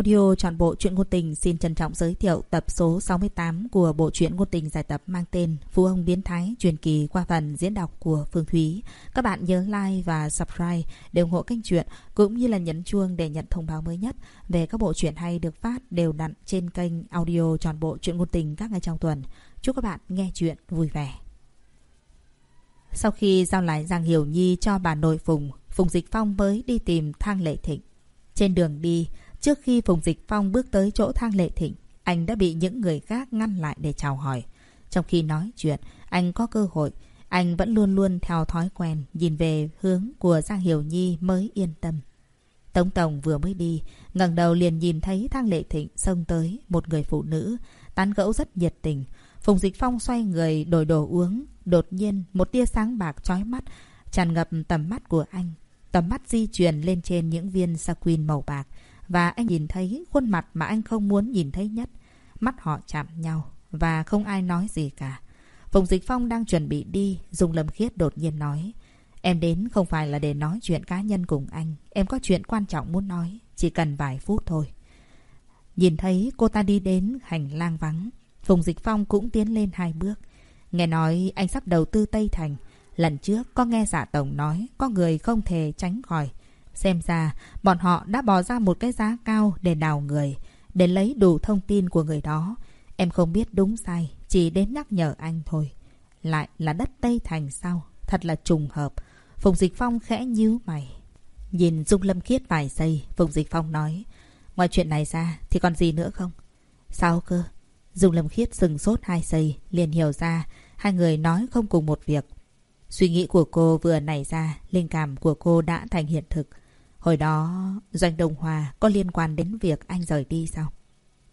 Audio trọn bộ truyện ngôn tình xin trân trọng giới thiệu tập số 68 của bộ truyện ngôn tình giải tập mang tên Phú ông biến thái truyền kỳ qua phần diễn đọc của Phương Thúy. Các bạn nhớ like và subscribe để ủng hộ kênh truyện cũng như là nhấn chuông để nhận thông báo mới nhất về các bộ truyện hay được phát đều đặn trên kênh audio trọn bộ truyện ngôn tình các ngày trong tuần. Chúc các bạn nghe truyện vui vẻ. Sau khi giao lại Giang Hiểu Nhi cho bà nội Phùng, Phùng Dịch Phong mới đi tìm Thang Lệ Thịnh. Trên đường đi, Trước khi Phùng Dịch Phong bước tới chỗ thang lệ thịnh, anh đã bị những người khác ngăn lại để chào hỏi. Trong khi nói chuyện, anh có cơ hội, anh vẫn luôn luôn theo thói quen, nhìn về hướng của Giang Hiểu Nhi mới yên tâm. Tống Tổng vừa mới đi, ngẩng đầu liền nhìn thấy thang lệ thịnh xông tới một người phụ nữ, tán gẫu rất nhiệt tình. Phùng Dịch Phong xoay người đổi đồ uống, đột nhiên một tia sáng bạc chói mắt, tràn ngập tầm mắt của anh. Tầm mắt di chuyển lên trên những viên saquin màu bạc và anh nhìn thấy khuôn mặt mà anh không muốn nhìn thấy nhất. Mắt họ chạm nhau và không ai nói gì cả. Phùng Dịch Phong đang chuẩn bị đi, Dung Lâm Khiết đột nhiên nói. Em đến không phải là để nói chuyện cá nhân cùng anh. Em có chuyện quan trọng muốn nói, chỉ cần vài phút thôi. Nhìn thấy cô ta đi đến hành lang vắng, Phùng Dịch Phong cũng tiến lên hai bước. Nghe nói anh sắp đầu tư Tây Thành. Lần trước có nghe giả tổng nói có người không thể tránh khỏi. Xem ra, bọn họ đã bỏ ra một cái giá cao để đào người, để lấy đủ thông tin của người đó. Em không biết đúng sai, chỉ đến nhắc nhở anh thôi. Lại là đất Tây Thành sao? Thật là trùng hợp. Phùng Dịch Phong khẽ nhíu mày. Nhìn Dung Lâm Khiết vài giây, Phùng Dịch Phong nói. Ngoài chuyện này ra thì còn gì nữa không? Sao cơ? Dung Lâm Khiết sừng sốt hai giây, liền hiểu ra hai người nói không cùng một việc. Suy nghĩ của cô vừa nảy ra, linh cảm của cô đã thành hiện thực. Hồi đó, Doanh Đông Hòa có liên quan đến việc anh rời đi sao?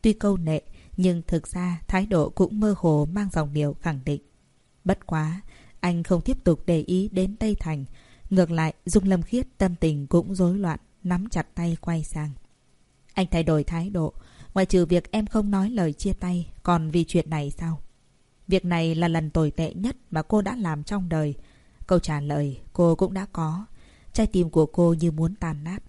Tuy câu nệ, nhưng thực ra thái độ cũng mơ hồ mang dòng điệu khẳng định. Bất quá, anh không tiếp tục để ý đến Tây Thành. Ngược lại, Dung Lâm Khiết tâm tình cũng rối loạn, nắm chặt tay quay sang. Anh thay đổi thái độ, ngoài trừ việc em không nói lời chia tay, còn vì chuyện này sao? Việc này là lần tồi tệ nhất mà cô đã làm trong đời. Câu trả lời cô cũng đã có. Trái tim của cô như muốn tan nát.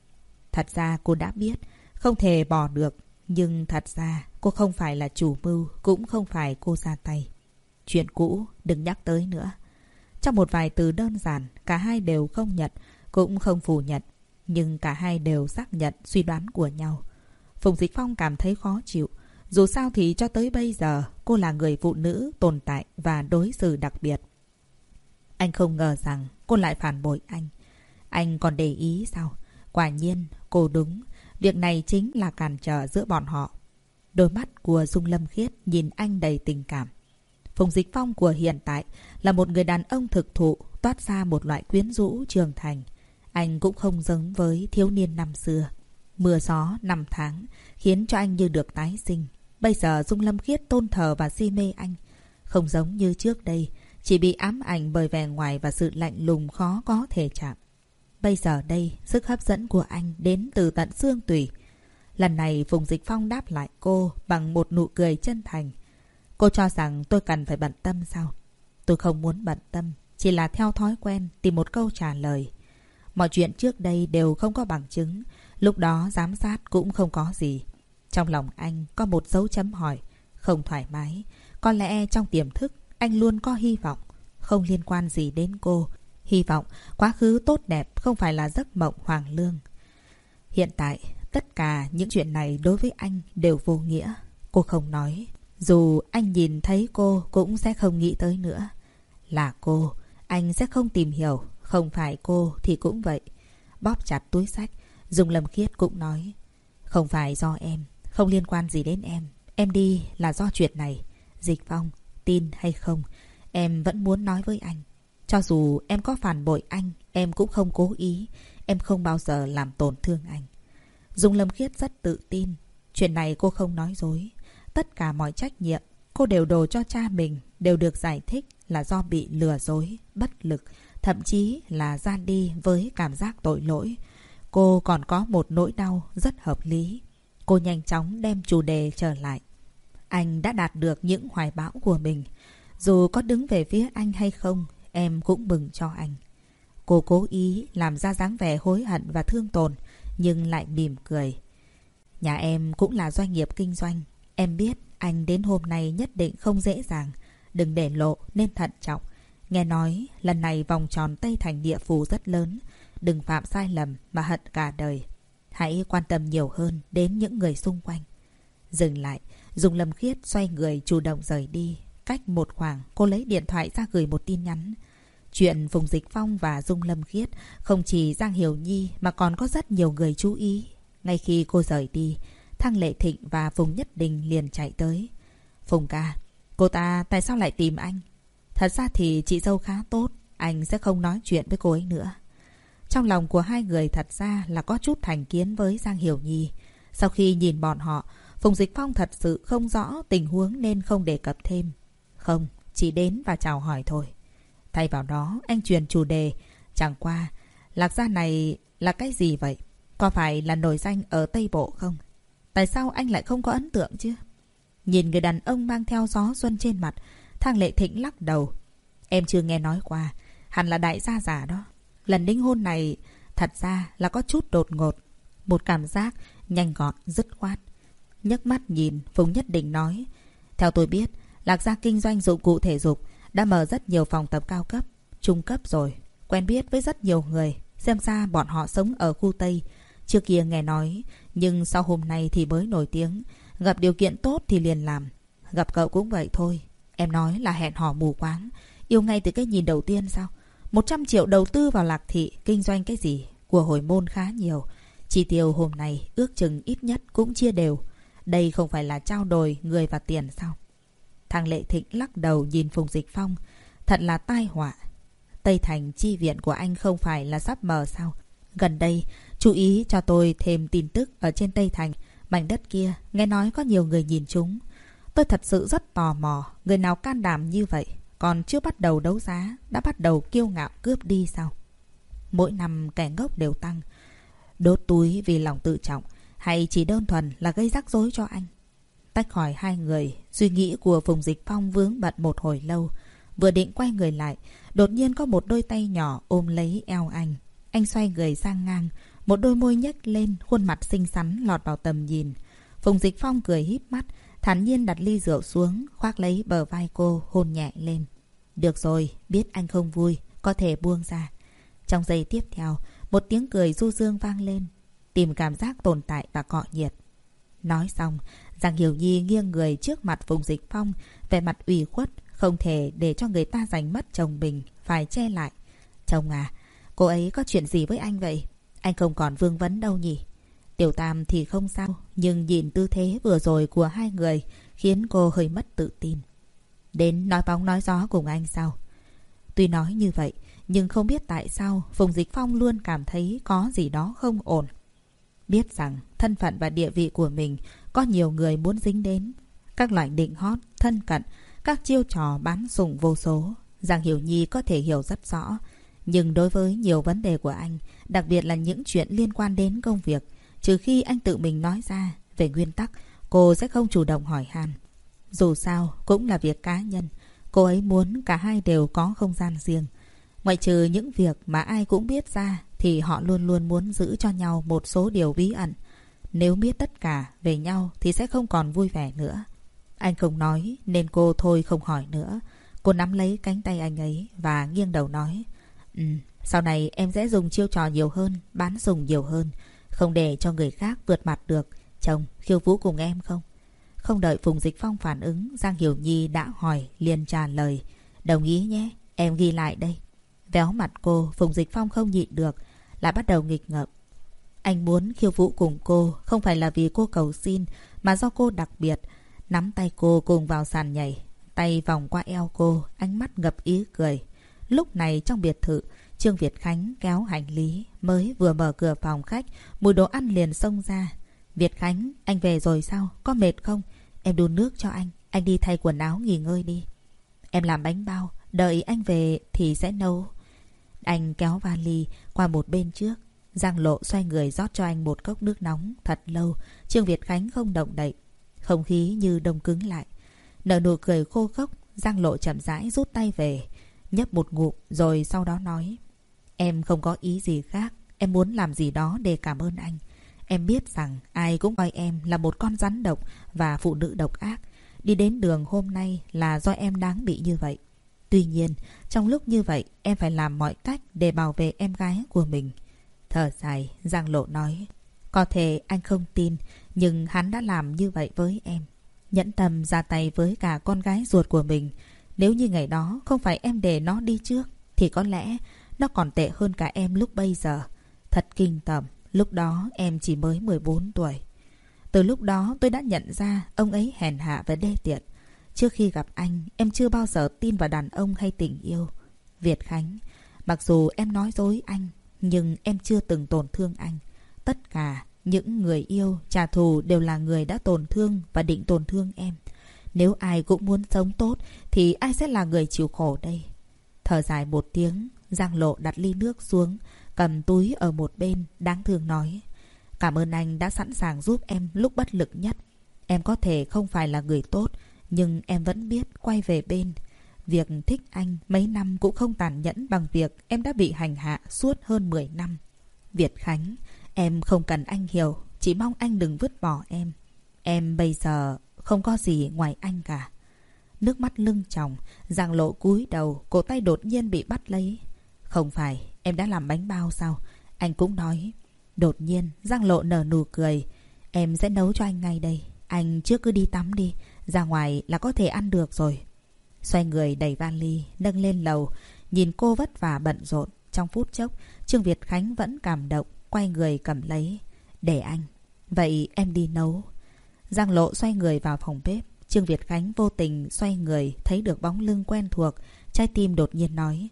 Thật ra cô đã biết, không thể bỏ được. Nhưng thật ra cô không phải là chủ mưu, cũng không phải cô ra tay. Chuyện cũ, đừng nhắc tới nữa. Trong một vài từ đơn giản, cả hai đều không nhận, cũng không phủ nhận. Nhưng cả hai đều xác nhận suy đoán của nhau. Phùng Dịch Phong cảm thấy khó chịu. Dù sao thì cho tới bây giờ, cô là người phụ nữ tồn tại và đối xử đặc biệt. Anh không ngờ rằng cô lại phản bội anh. Anh còn để ý sao? Quả nhiên, cô đúng. Việc này chính là cản trở giữa bọn họ. Đôi mắt của Dung Lâm Khiết nhìn anh đầy tình cảm. Phùng Dịch Phong của hiện tại là một người đàn ông thực thụ toát ra một loại quyến rũ trưởng thành. Anh cũng không giống với thiếu niên năm xưa. Mưa gió năm tháng khiến cho anh như được tái sinh. Bây giờ Dung Lâm Khiết tôn thờ và si mê anh. Không giống như trước đây, chỉ bị ám ảnh bởi vẻ ngoài và sự lạnh lùng khó có thể chạm. Bây giờ đây, sức hấp dẫn của anh đến từ tận xương tủy. Lần này Phùng Dịch Phong đáp lại cô bằng một nụ cười chân thành. Cô cho rằng tôi cần phải bận tâm sao? Tôi không muốn bận tâm, chỉ là theo thói quen tìm một câu trả lời. Mọi chuyện trước đây đều không có bằng chứng, lúc đó giám sát cũng không có gì. Trong lòng anh có một dấu chấm hỏi, không thoải mái. Có lẽ trong tiềm thức anh luôn có hy vọng, không liên quan gì đến cô, Hy vọng quá khứ tốt đẹp không phải là giấc mộng hoàng lương. Hiện tại, tất cả những chuyện này đối với anh đều vô nghĩa. Cô không nói. Dù anh nhìn thấy cô cũng sẽ không nghĩ tới nữa. Là cô, anh sẽ không tìm hiểu. Không phải cô thì cũng vậy. Bóp chặt túi sách, Dùng lầm Khiết cũng nói. Không phải do em, không liên quan gì đến em. Em đi là do chuyện này. Dịch Phong, tin hay không, em vẫn muốn nói với anh. Cho dù em có phản bội anh, em cũng không cố ý. Em không bao giờ làm tổn thương anh. Dung Lâm Khiết rất tự tin. Chuyện này cô không nói dối. Tất cả mọi trách nhiệm, cô đều đổ cho cha mình, đều được giải thích là do bị lừa dối, bất lực, thậm chí là ra đi với cảm giác tội lỗi. Cô còn có một nỗi đau rất hợp lý. Cô nhanh chóng đem chủ đề trở lại. Anh đã đạt được những hoài bão của mình. Dù có đứng về phía anh hay không, Em cũng mừng cho anh. Cô cố ý làm ra dáng vẻ hối hận và thương tổn, nhưng lại mỉm cười. Nhà em cũng là doanh nghiệp kinh doanh. Em biết anh đến hôm nay nhất định không dễ dàng. Đừng để lộ nên thận trọng. Nghe nói lần này vòng tròn Tây Thành địa phù rất lớn. Đừng phạm sai lầm mà hận cả đời. Hãy quan tâm nhiều hơn đến những người xung quanh. Dừng lại, Dùng lầm Khiết xoay người chủ động rời đi. Cách một khoảng, cô lấy điện thoại ra gửi một tin nhắn. Chuyện Phùng Dịch Phong và Dung Lâm Khiết không chỉ Giang Hiểu Nhi mà còn có rất nhiều người chú ý. Ngay khi cô rời đi, Thăng Lệ Thịnh và Phùng Nhất Đình liền chạy tới. Phùng ca, cô ta tại sao lại tìm anh? Thật ra thì chị dâu khá tốt, anh sẽ không nói chuyện với cô ấy nữa. Trong lòng của hai người thật ra là có chút thành kiến với Giang Hiểu Nhi. Sau khi nhìn bọn họ, Phùng Dịch Phong thật sự không rõ tình huống nên không đề cập thêm. Không, chỉ đến và chào hỏi thôi. Thay vào đó, anh truyền chủ đề. Chẳng qua, lạc gia này là cái gì vậy? Có phải là nổi danh ở Tây Bộ không? Tại sao anh lại không có ấn tượng chứ? Nhìn người đàn ông mang theo gió xuân trên mặt, thang lệ thịnh lắc đầu. Em chưa nghe nói qua, hẳn là đại gia giả đó. Lần đính hôn này thật ra là có chút đột ngột. Một cảm giác nhanh gọn, dứt khoát. nhấc mắt nhìn, Phùng Nhất Định nói. Theo tôi biết, Lạc Gia kinh doanh dụng cụ thể dục, đã mở rất nhiều phòng tập cao cấp, trung cấp rồi. Quen biết với rất nhiều người, xem ra bọn họ sống ở khu Tây. Trước kia nghe nói, nhưng sau hôm nay thì mới nổi tiếng. Gặp điều kiện tốt thì liền làm. Gặp cậu cũng vậy thôi. Em nói là hẹn hò mù quáng. Yêu ngay từ cái nhìn đầu tiên sao? 100 triệu đầu tư vào lạc thị, kinh doanh cái gì? Của hồi môn khá nhiều. Chi tiêu hôm nay ước chừng ít nhất cũng chia đều. Đây không phải là trao đổi người và tiền sao? Thằng Lệ Thịnh lắc đầu nhìn Phùng Dịch Phong. Thật là tai họa. Tây Thành chi viện của anh không phải là sắp mờ sao? Gần đây, chú ý cho tôi thêm tin tức ở trên Tây Thành. Mảnh đất kia, nghe nói có nhiều người nhìn chúng. Tôi thật sự rất tò mò, người nào can đảm như vậy, còn chưa bắt đầu đấu giá, đã bắt đầu kiêu ngạo cướp đi sao? Mỗi năm kẻ ngốc đều tăng. Đốt túi vì lòng tự trọng, hay chỉ đơn thuần là gây rắc rối cho anh? Tách khỏi hai người, suy nghĩ của Phùng Dịch Phong vướng bận một hồi lâu. Vừa định quay người lại, đột nhiên có một đôi tay nhỏ ôm lấy eo anh. Anh xoay người sang ngang, một đôi môi nhếch lên, khuôn mặt xinh xắn lọt vào tầm nhìn. Phùng Dịch Phong cười híp mắt, thản nhiên đặt ly rượu xuống, khoác lấy bờ vai cô, hôn nhẹ lên. Được rồi, biết anh không vui, có thể buông ra. Trong giây tiếp theo, một tiếng cười du dương vang lên, tìm cảm giác tồn tại và cọ nhiệt. Nói xong, Giang Hiểu Nhi nghiêng người trước mặt Phùng Dịch Phong, vẻ mặt ủy khuất, không thể để cho người ta giành mất chồng mình, phải che lại. Chồng à, cô ấy có chuyện gì với anh vậy? Anh không còn vương vấn đâu nhỉ? Tiểu Tam thì không sao, nhưng nhìn tư thế vừa rồi của hai người khiến cô hơi mất tự tin. Đến nói bóng nói gió cùng anh sao? Tuy nói như vậy, nhưng không biết tại sao Phùng Dịch Phong luôn cảm thấy có gì đó không ổn. Biết rằng thân phận và địa vị của mình có nhiều người muốn dính đến. Các loại định hót, thân cận, các chiêu trò bán sủng vô số. Giang Hiểu Nhi có thể hiểu rất rõ. Nhưng đối với nhiều vấn đề của anh, đặc biệt là những chuyện liên quan đến công việc, trừ khi anh tự mình nói ra, về nguyên tắc, cô sẽ không chủ động hỏi han. Dù sao, cũng là việc cá nhân. Cô ấy muốn cả hai đều có không gian riêng. Ngoại trừ những việc mà ai cũng biết ra, thì họ luôn luôn muốn giữ cho nhau một số điều bí ẩn. Nếu biết tất cả về nhau thì sẽ không còn vui vẻ nữa. Anh không nói nên cô thôi không hỏi nữa. Cô nắm lấy cánh tay anh ấy và nghiêng đầu nói. Ừ, sau này em sẽ dùng chiêu trò nhiều hơn, bán dùng nhiều hơn. Không để cho người khác vượt mặt được. Chồng, khiêu vũ cùng em không? Không đợi Phùng Dịch Phong phản ứng, Giang Hiểu Nhi đã hỏi, liền trả lời. Đồng ý nhé, em ghi lại đây. Véo mặt cô, Phùng Dịch Phong không nhịn được, lại bắt đầu nghịch ngợm. Anh muốn khiêu vũ cùng cô không phải là vì cô cầu xin mà do cô đặc biệt. Nắm tay cô cùng vào sàn nhảy, tay vòng qua eo cô, ánh mắt ngập ý cười. Lúc này trong biệt thự, Trương Việt Khánh kéo hành lý, mới vừa mở cửa phòng khách, mùi đồ ăn liền xông ra. Việt Khánh, anh về rồi sao? Có mệt không? Em đun nước cho anh, anh đi thay quần áo nghỉ ngơi đi. Em làm bánh bao, đợi anh về thì sẽ nấu. Anh kéo vali qua một bên trước. Giang Lộ xoay người rót cho anh một cốc nước nóng thật lâu. Trương Việt Khánh không động đậy. Không khí như đông cứng lại. Nở nụ cười khô khốc, Giang Lộ chậm rãi rút tay về. Nhấp một ngụm rồi sau đó nói. Em không có ý gì khác. Em muốn làm gì đó để cảm ơn anh. Em biết rằng ai cũng coi em là một con rắn độc và phụ nữ độc ác. Đi đến đường hôm nay là do em đáng bị như vậy. Tuy nhiên, trong lúc như vậy, em phải làm mọi cách để bảo vệ em gái của mình. Thở dài, Giang Lộ nói. Có thể anh không tin, nhưng hắn đã làm như vậy với em. Nhẫn tâm ra tay với cả con gái ruột của mình. Nếu như ngày đó không phải em để nó đi trước, thì có lẽ nó còn tệ hơn cả em lúc bây giờ. Thật kinh tởm, lúc đó em chỉ mới 14 tuổi. Từ lúc đó tôi đã nhận ra ông ấy hèn hạ và đê tiện. Trước khi gặp anh, em chưa bao giờ tin vào đàn ông hay tình yêu. Việt Khánh, mặc dù em nói dối anh, nhưng em chưa từng tổn thương anh. Tất cả những người yêu, trả thù đều là người đã tổn thương và định tổn thương em. Nếu ai cũng muốn sống tốt, thì ai sẽ là người chịu khổ đây? Thở dài một tiếng, Giang Lộ đặt ly nước xuống, cầm túi ở một bên, đáng thương nói. Cảm ơn anh đã sẵn sàng giúp em lúc bất lực nhất. Em có thể không phải là người tốt, nhưng em vẫn biết quay về bên. Việc thích anh mấy năm cũng không tàn nhẫn bằng việc em đã bị hành hạ suốt hơn 10 năm. Việt Khánh, em không cần anh hiểu, chỉ mong anh đừng vứt bỏ em. Em bây giờ không có gì ngoài anh cả. Nước mắt lưng tròng, giang lộ cúi đầu, cổ tay đột nhiên bị bắt lấy. Không phải, em đã làm bánh bao sao? Anh cũng nói. Đột nhiên, Giang Lộ nở nụ cười. Em sẽ nấu cho anh ngay đây. Anh trước cứ đi tắm đi. Ra ngoài là có thể ăn được rồi. Xoay người đẩy vali, nâng lên lầu. Nhìn cô vất vả bận rộn. Trong phút chốc, Trương Việt Khánh vẫn cảm động. Quay người cầm lấy. Để anh. Vậy em đi nấu. Giang Lộ xoay người vào phòng bếp. Trương Việt Khánh vô tình xoay người thấy được bóng lưng quen thuộc. Trái tim đột nhiên nói.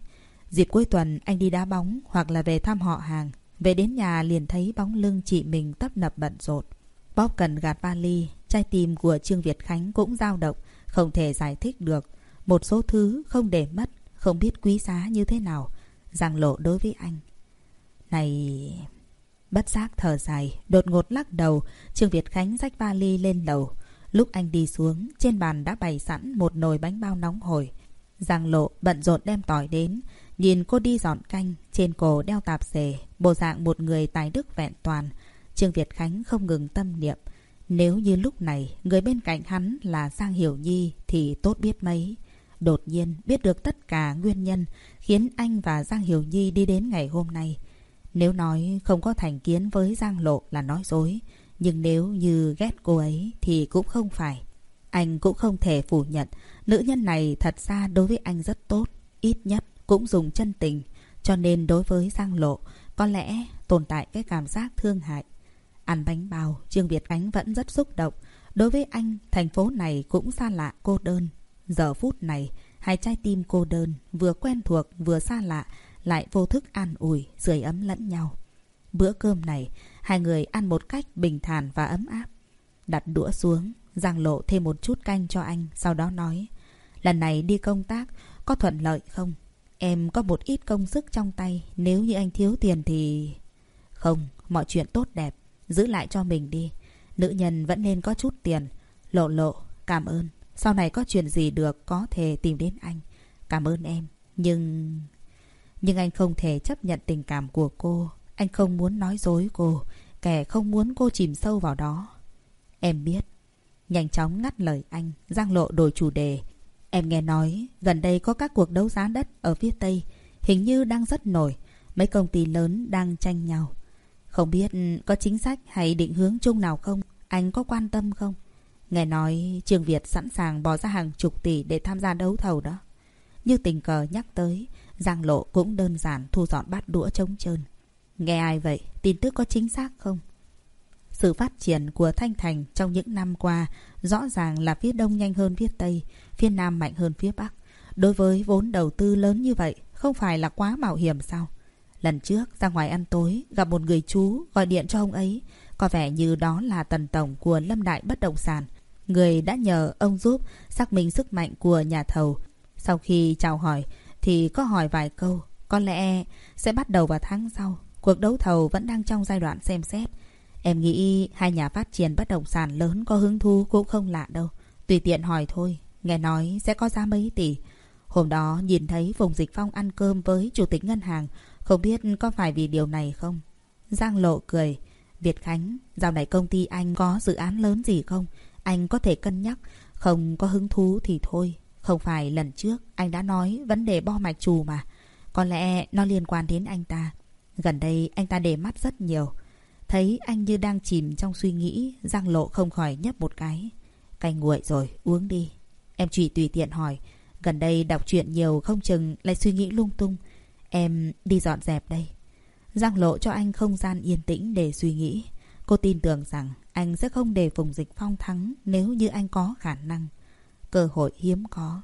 Dịp cuối tuần anh đi đá bóng hoặc là về thăm họ hàng. Về đến nhà liền thấy bóng lưng chị mình tấp nập bận rộn. Bóp cần gạt vali, trái tim của Trương Việt Khánh cũng dao động, không thể giải thích được. Một số thứ không để mất, không biết quý giá như thế nào. Giang lộ đối với anh. Này... Bất giác thở dài, đột ngột lắc đầu, Trương Việt Khánh rách vali lên lầu. Lúc anh đi xuống, trên bàn đã bày sẵn một nồi bánh bao nóng hổi. Giang lộ bận rộn đem tỏi đến, Nhìn cô đi dọn canh, trên cổ đeo tạp dề, bộ dạng một người tài đức vẹn toàn. Trương Việt Khánh không ngừng tâm niệm. Nếu như lúc này người bên cạnh hắn là Giang Hiểu Nhi thì tốt biết mấy. Đột nhiên biết được tất cả nguyên nhân khiến anh và Giang Hiểu Nhi đi đến ngày hôm nay. Nếu nói không có thành kiến với Giang Lộ là nói dối. Nhưng nếu như ghét cô ấy thì cũng không phải. Anh cũng không thể phủ nhận nữ nhân này thật ra đối với anh rất tốt. Ít nhất cũng dùng chân tình. Cho nên đối với Giang Lộ, có lẽ tồn tại cái cảm giác thương hại. Ăn bánh bao, Trương Việt Ánh vẫn rất xúc động. Đối với anh, thành phố này cũng xa lạ cô đơn. Giờ phút này, hai trái tim cô đơn, vừa quen thuộc vừa xa lạ, lại vô thức an ủi, sưởi ấm lẫn nhau. Bữa cơm này, hai người ăn một cách bình thản và ấm áp. Đặt đũa xuống, Giang Lộ thêm một chút canh cho anh, sau đó nói. Lần này đi công tác, có thuận lợi không? Em có một ít công sức trong tay Nếu như anh thiếu tiền thì... Không, mọi chuyện tốt đẹp Giữ lại cho mình đi Nữ nhân vẫn nên có chút tiền Lộ lộ, cảm ơn sau này có chuyện gì được có thể tìm đến anh Cảm ơn em, Nhưng... Nhưng anh không thể chấp nhận tình cảm của cô Anh không muốn nói dối cô, Kẻ không muốn cô chìm sâu vào đó Em biết, Nhanh chóng ngắt lời anh, Giang lộ đổi chủ đề Em nghe nói, gần đây có các cuộc đấu giá đất ở phía Tây, hình như đang rất nổi. Mấy công ty lớn đang tranh nhau. Không biết có chính sách hay định hướng chung nào không? Anh có quan tâm không? Nghe nói Trường Việt sẵn sàng bỏ ra hàng chục tỷ để tham gia đấu thầu đó. Như tình cờ nhắc tới, Giang Lộ cũng đơn giản thu dọn bát đũa trống trơn. Nghe ai vậy? Tin tức có chính xác không? Sự phát triển của Thanh Thành trong những năm qua rõ ràng là phía đông nhanh hơn phía tây, phía nam mạnh hơn phía bắc. Đối với vốn đầu tư lớn như vậy, không phải là quá mạo hiểm sao? Lần trước ra ngoài ăn tối, gặp một người chú gọi điện cho ông ấy. Có vẻ như đó là tần tổng của Lâm Đại Bất Động Sản. Người đã nhờ ông giúp xác minh sức mạnh của nhà thầu. Sau khi chào hỏi thì có hỏi vài câu. Có lẽ sẽ bắt đầu vào tháng sau. Cuộc đấu thầu vẫn đang trong giai đoạn xem xét. Em nghĩ hai nhà phát triển bất động sản lớn có hứng thú cũng không lạ đâu. Tùy tiện hỏi thôi. Nghe nói sẽ có giá mấy tỷ. Hôm đó nhìn thấy Phùng Dịch Phong ăn cơm với chủ tịch ngân hàng. Không biết có phải vì điều này không? Giang lộ cười. Việt Khánh, dạo này công ty anh có dự án lớn gì không? Anh có thể cân nhắc. Không có hứng thú thì thôi. Không phải lần trước anh đã nói vấn đề bo mạch trù mà. Có lẽ nó liên quan đến anh ta. Gần đây anh ta để mắt rất nhiều. Thấy anh như đang chìm trong suy nghĩ, Giang Lộ không khỏi nhấp một cái. Canh nguội rồi, uống đi. Em chỉ tùy tiện hỏi. Gần đây đọc truyện nhiều không chừng lại suy nghĩ lung tung. Em đi dọn dẹp đây. Giang Lộ cho anh không gian yên tĩnh để suy nghĩ. Cô tin tưởng rằng anh sẽ không để Phùng Dịch Phong thắng nếu như anh có khả năng. Cơ hội hiếm có.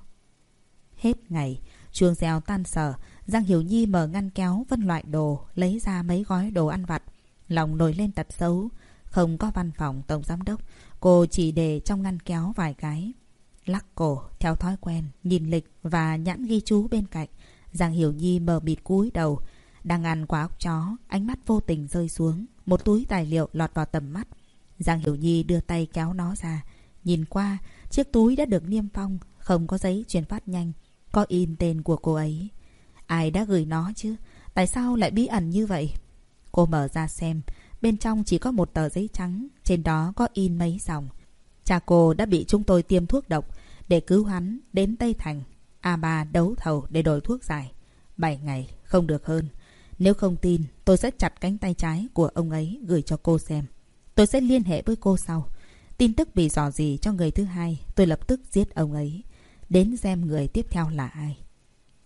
Hết ngày, chuông reo tan sở, Giang Hiểu Nhi mở ngăn kéo phân loại đồ, lấy ra mấy gói đồ ăn vặt. Lòng nổi lên tật xấu. Không có văn phòng tổng giám đốc, cô chỉ để trong ngăn kéo vài cái. Lắc cổ, theo thói quen, nhìn lịch và nhãn ghi chú bên cạnh. Giang Hiểu Nhi mờ bịt cúi đầu. Đang ăn quả ốc chó, ánh mắt vô tình rơi xuống. Một túi tài liệu lọt vào tầm mắt. Giang Hiểu Nhi đưa tay kéo nó ra. Nhìn qua, chiếc túi đã được niêm phong, không có giấy truyền phát nhanh. Có in tên của cô ấy. Ai đã gửi nó chứ? Tại sao lại bí ẩn như vậy? Cô mở ra xem. Bên trong chỉ có một tờ giấy trắng. Trên đó có in mấy dòng. Cha cô đã bị chúng tôi tiêm thuốc độc để cứu hắn đến Tây Thành. A3 đấu thầu để đổi thuốc giải. 7 ngày, không được hơn. Nếu không tin, tôi sẽ chặt cánh tay trái của ông ấy gửi cho cô xem. Tôi sẽ liên hệ với cô sau. Tin tức bị dò gì cho người thứ hai, tôi lập tức giết ông ấy. Đến xem người tiếp theo là ai.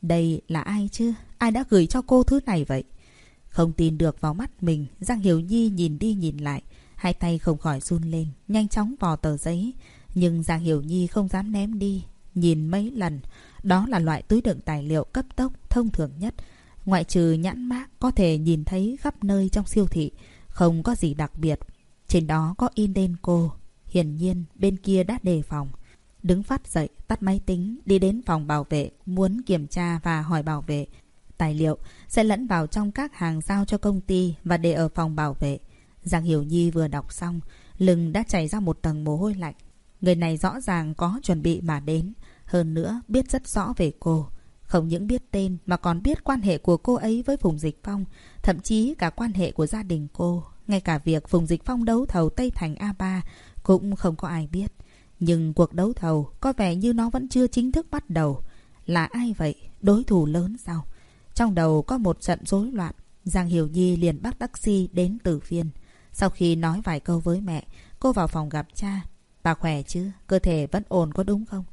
Đây là ai chứ? Ai đã gửi cho cô thứ này vậy? Không tin được vào mắt mình, Giang Hiểu Nhi nhìn đi nhìn lại. Hai tay không khỏi run lên, nhanh chóng vò tờ giấy. Nhưng Giang Hiểu Nhi không dám ném đi. Nhìn mấy lần, đó là loại túi đựng tài liệu cấp tốc thông thường nhất. Ngoại trừ nhãn mác có thể nhìn thấy khắp nơi trong siêu thị. Không có gì đặc biệt. Trên đó có in tên cô. Hiển nhiên bên kia đã đề phòng. Đứng phát dậy, tắt máy tính, đi đến phòng bảo vệ, muốn kiểm tra và hỏi bảo vệ. Tài liệu sẽ lẫn vào trong các hàng giao cho công ty và để ở phòng bảo vệ. Giang Hiểu Nhi vừa đọc xong, lưng đã chảy ra một tầng mồ hôi lạnh. Người này rõ ràng có chuẩn bị mà đến. Hơn nữa, biết rất rõ về cô. Không những biết tên mà còn biết quan hệ của cô ấy với Phùng Dịch Phong, thậm chí cả quan hệ của gia đình cô. Ngay cả việc Phùng Dịch Phong đấu thầu Tây Thành A3 cũng không có ai biết. Nhưng cuộc đấu thầu có vẻ như nó vẫn chưa chính thức bắt đầu. Là ai vậy? Đối thủ lớn sao? Trong đầu có một trận rối loạn. Giang Hiểu Nhi liền bắt taxi đến Tử Phiên. Sau khi nói vài câu với mẹ, cô vào phòng gặp cha. Bà khỏe chứ? Cơ thể vẫn ổn có đúng không?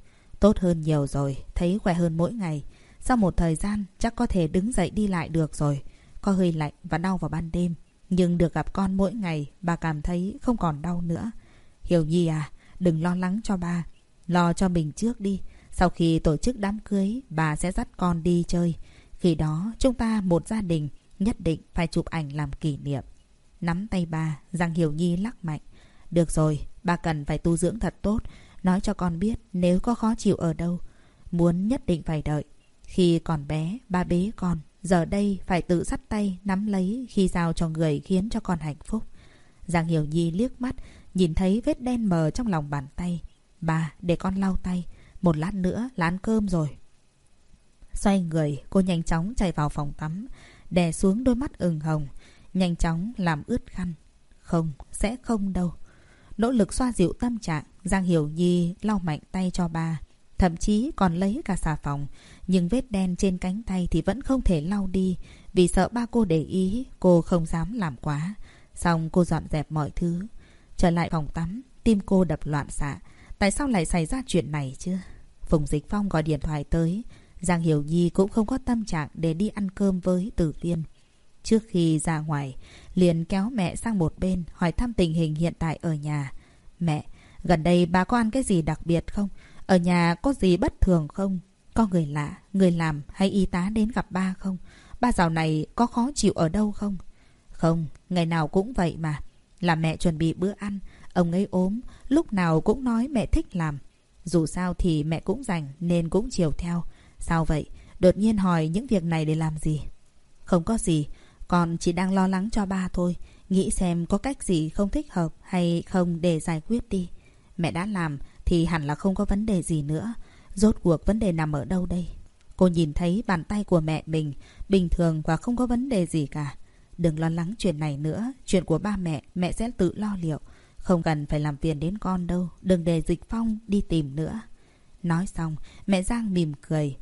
Tốt hơn nhiều rồi, thấy khỏe hơn mỗi ngày. Sau một thời gian, chắc có thể đứng dậy đi lại được rồi. Có hơi lạnh và đau vào ban đêm. Nhưng được gặp con mỗi ngày, bà cảm thấy không còn đau nữa. Hiểu Nhi à, đừng lo lắng cho ba. Lo cho mình trước đi. Sau khi tổ chức đám cưới, bà sẽ dắt con đi chơi. Khi đó, chúng ta một gia đình nhất định phải chụp ảnh làm kỷ niệm. Nắm tay bà Giang Hiểu Nhi lắc mạnh. Được rồi, bà cần phải tu dưỡng thật tốt. Nói cho con biết nếu có khó chịu ở đâu. Muốn nhất định phải đợi. Khi còn bé, ba bế con. Giờ đây phải tự sắt tay, nắm lấy khi giao cho người khiến cho con hạnh phúc. Giang Hiểu Nhi liếc mắt, nhìn thấy vết đen mờ trong lòng bàn tay. Bà, để con lau tay. Một lát nữa là ăn cơm rồi. Xoay người, cô nhanh chóng chạy vào phòng tắm, đè xuống đôi mắt ửng hồng, nhanh chóng làm ướt khăn. Không, sẽ không đâu. Nỗ lực xoa dịu tâm trạng, Giang Hiểu Nhi lau mạnh tay cho bà. Thậm chí còn lấy cả xà phòng. Nhưng vết đen trên cánh tay thì vẫn không thể lau đi. Vì sợ ba cô để ý, cô không dám làm quá. Xong cô dọn dẹp mọi thứ. Trở lại phòng tắm, tim cô đập loạn xạ. Tại sao lại xảy ra chuyện này chứ? Phùng Dịch Phong gọi điện thoại tới. Giang Hiểu Nhi cũng không có tâm trạng để đi ăn cơm với Tử Viên. Trước khi ra ngoài, liền kéo mẹ sang một bên hỏi thăm tình hình hiện tại ở nhà. Mẹ, gần đây bà có ăn cái gì đặc biệt không? Ở nhà có gì bất thường không? Có người lạ, người làm hay y tá đến gặp ba không? Ba dạo này có khó chịu ở đâu không? Không, ngày nào cũng vậy mà. Là mẹ chuẩn bị bữa ăn, ông ấy ốm, lúc nào cũng nói mẹ thích làm. Dù sao thì mẹ cũng rảnh nên cũng chiều theo. Sao vậy? Đột nhiên hỏi những việc này để làm gì? Không có gì, con chỉ đang lo lắng cho ba thôi. Nghĩ xem có cách gì không thích hợp hay không để giải quyết đi. Mẹ đã làm thì hẳn là không có vấn đề gì nữa. Rốt cuộc vấn đề nằm ở đâu đây? Cô nhìn thấy bàn tay của mẹ mình bình thường và không có vấn đề gì cả. Đừng lo lắng chuyện này nữa. Chuyện của ba mẹ, mẹ sẽ tự lo liệu. Không cần phải làm phiền đến con đâu. Đừng để Dịch Phong đi tìm nữa. Nói xong, mẹ Giang mỉm cười.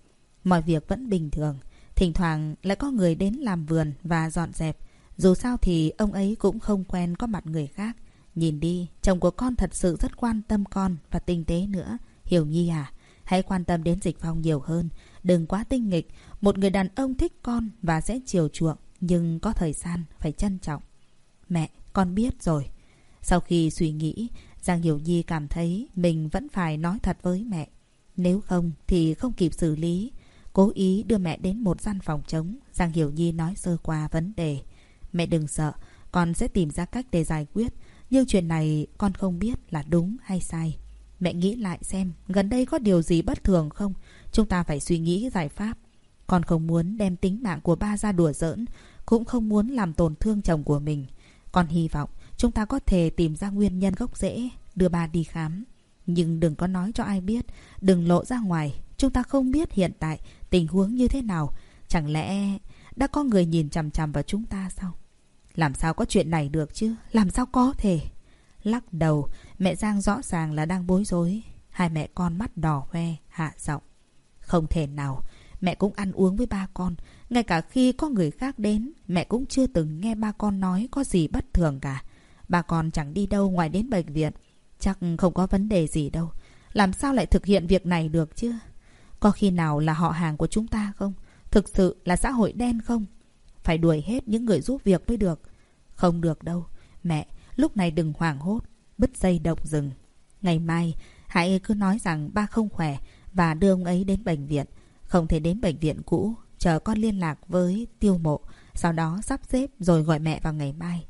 Mọi việc vẫn bình thường. Thỉnh thoảng lại có người đến làm vườn và dọn dẹp. Dù sao thì ông ấy cũng không quen có mặt người khác. Nhìn đi, chồng của con thật sự rất quan tâm con và tinh tế nữa. Hiểu Nhi à, hãy quan tâm đến Dịch Phong nhiều hơn. Đừng quá tinh nghịch. Một người đàn ông thích con và sẽ chiều chuộng. Nhưng có thời gian phải trân trọng. Mẹ, con biết rồi. Sau khi suy nghĩ, Giang Hiểu Nhi cảm thấy mình vẫn phải nói thật với mẹ. Nếu không thì không kịp xử lý. Cố ý đưa mẹ đến một gian phòng trống. Giang Hiểu Nhi nói sơ qua vấn đề. Mẹ đừng sợ, con sẽ tìm ra cách để giải quyết. Nhưng chuyện này con không biết là đúng hay sai. Mẹ nghĩ lại xem, gần đây có điều gì bất thường không? Chúng ta phải suy nghĩ giải pháp. Con không muốn đem tính mạng của ba ra đùa giỡn, cũng không muốn làm tổn thương chồng của mình. Con hy vọng chúng ta có thể tìm ra nguyên nhân gốc rễ, đưa ba đi khám. Nhưng đừng có nói cho ai biết, đừng lộ ra ngoài. Chúng ta không biết hiện tại tình huống như thế nào. Chẳng lẽ đã có người nhìn chằm chằm vào chúng ta sao? Làm sao có chuyện này được chứ? Làm sao có thể? Lắc đầu, mẹ Giang rõ ràng là đang bối rối. Hai mẹ con mắt đỏ hoe, hạ giọng. Không thể nào, mẹ cũng ăn uống với ba con. Ngay cả khi có người khác đến, mẹ cũng chưa từng nghe ba con nói có gì bất thường cả. Ba con chẳng đi đâu ngoài đến bệnh viện. Chắc không có vấn đề gì đâu. Làm sao lại thực hiện việc này được chứ? Có khi nào là họ hàng của chúng ta không? Thực sự là xã hội đen không? Phải đuổi hết những người giúp việc mới được. Không được đâu. Mẹ, lúc này đừng hoảng hốt. Bứt dây động rừng. Ngày mai, hãy cứ nói rằng ba không khỏe và đưa ông ấy đến bệnh viện. Không thể đến bệnh viện cũ. Chờ con liên lạc với tiêu mộ. Sau đó sắp xếp rồi gọi mẹ vào ngày mai.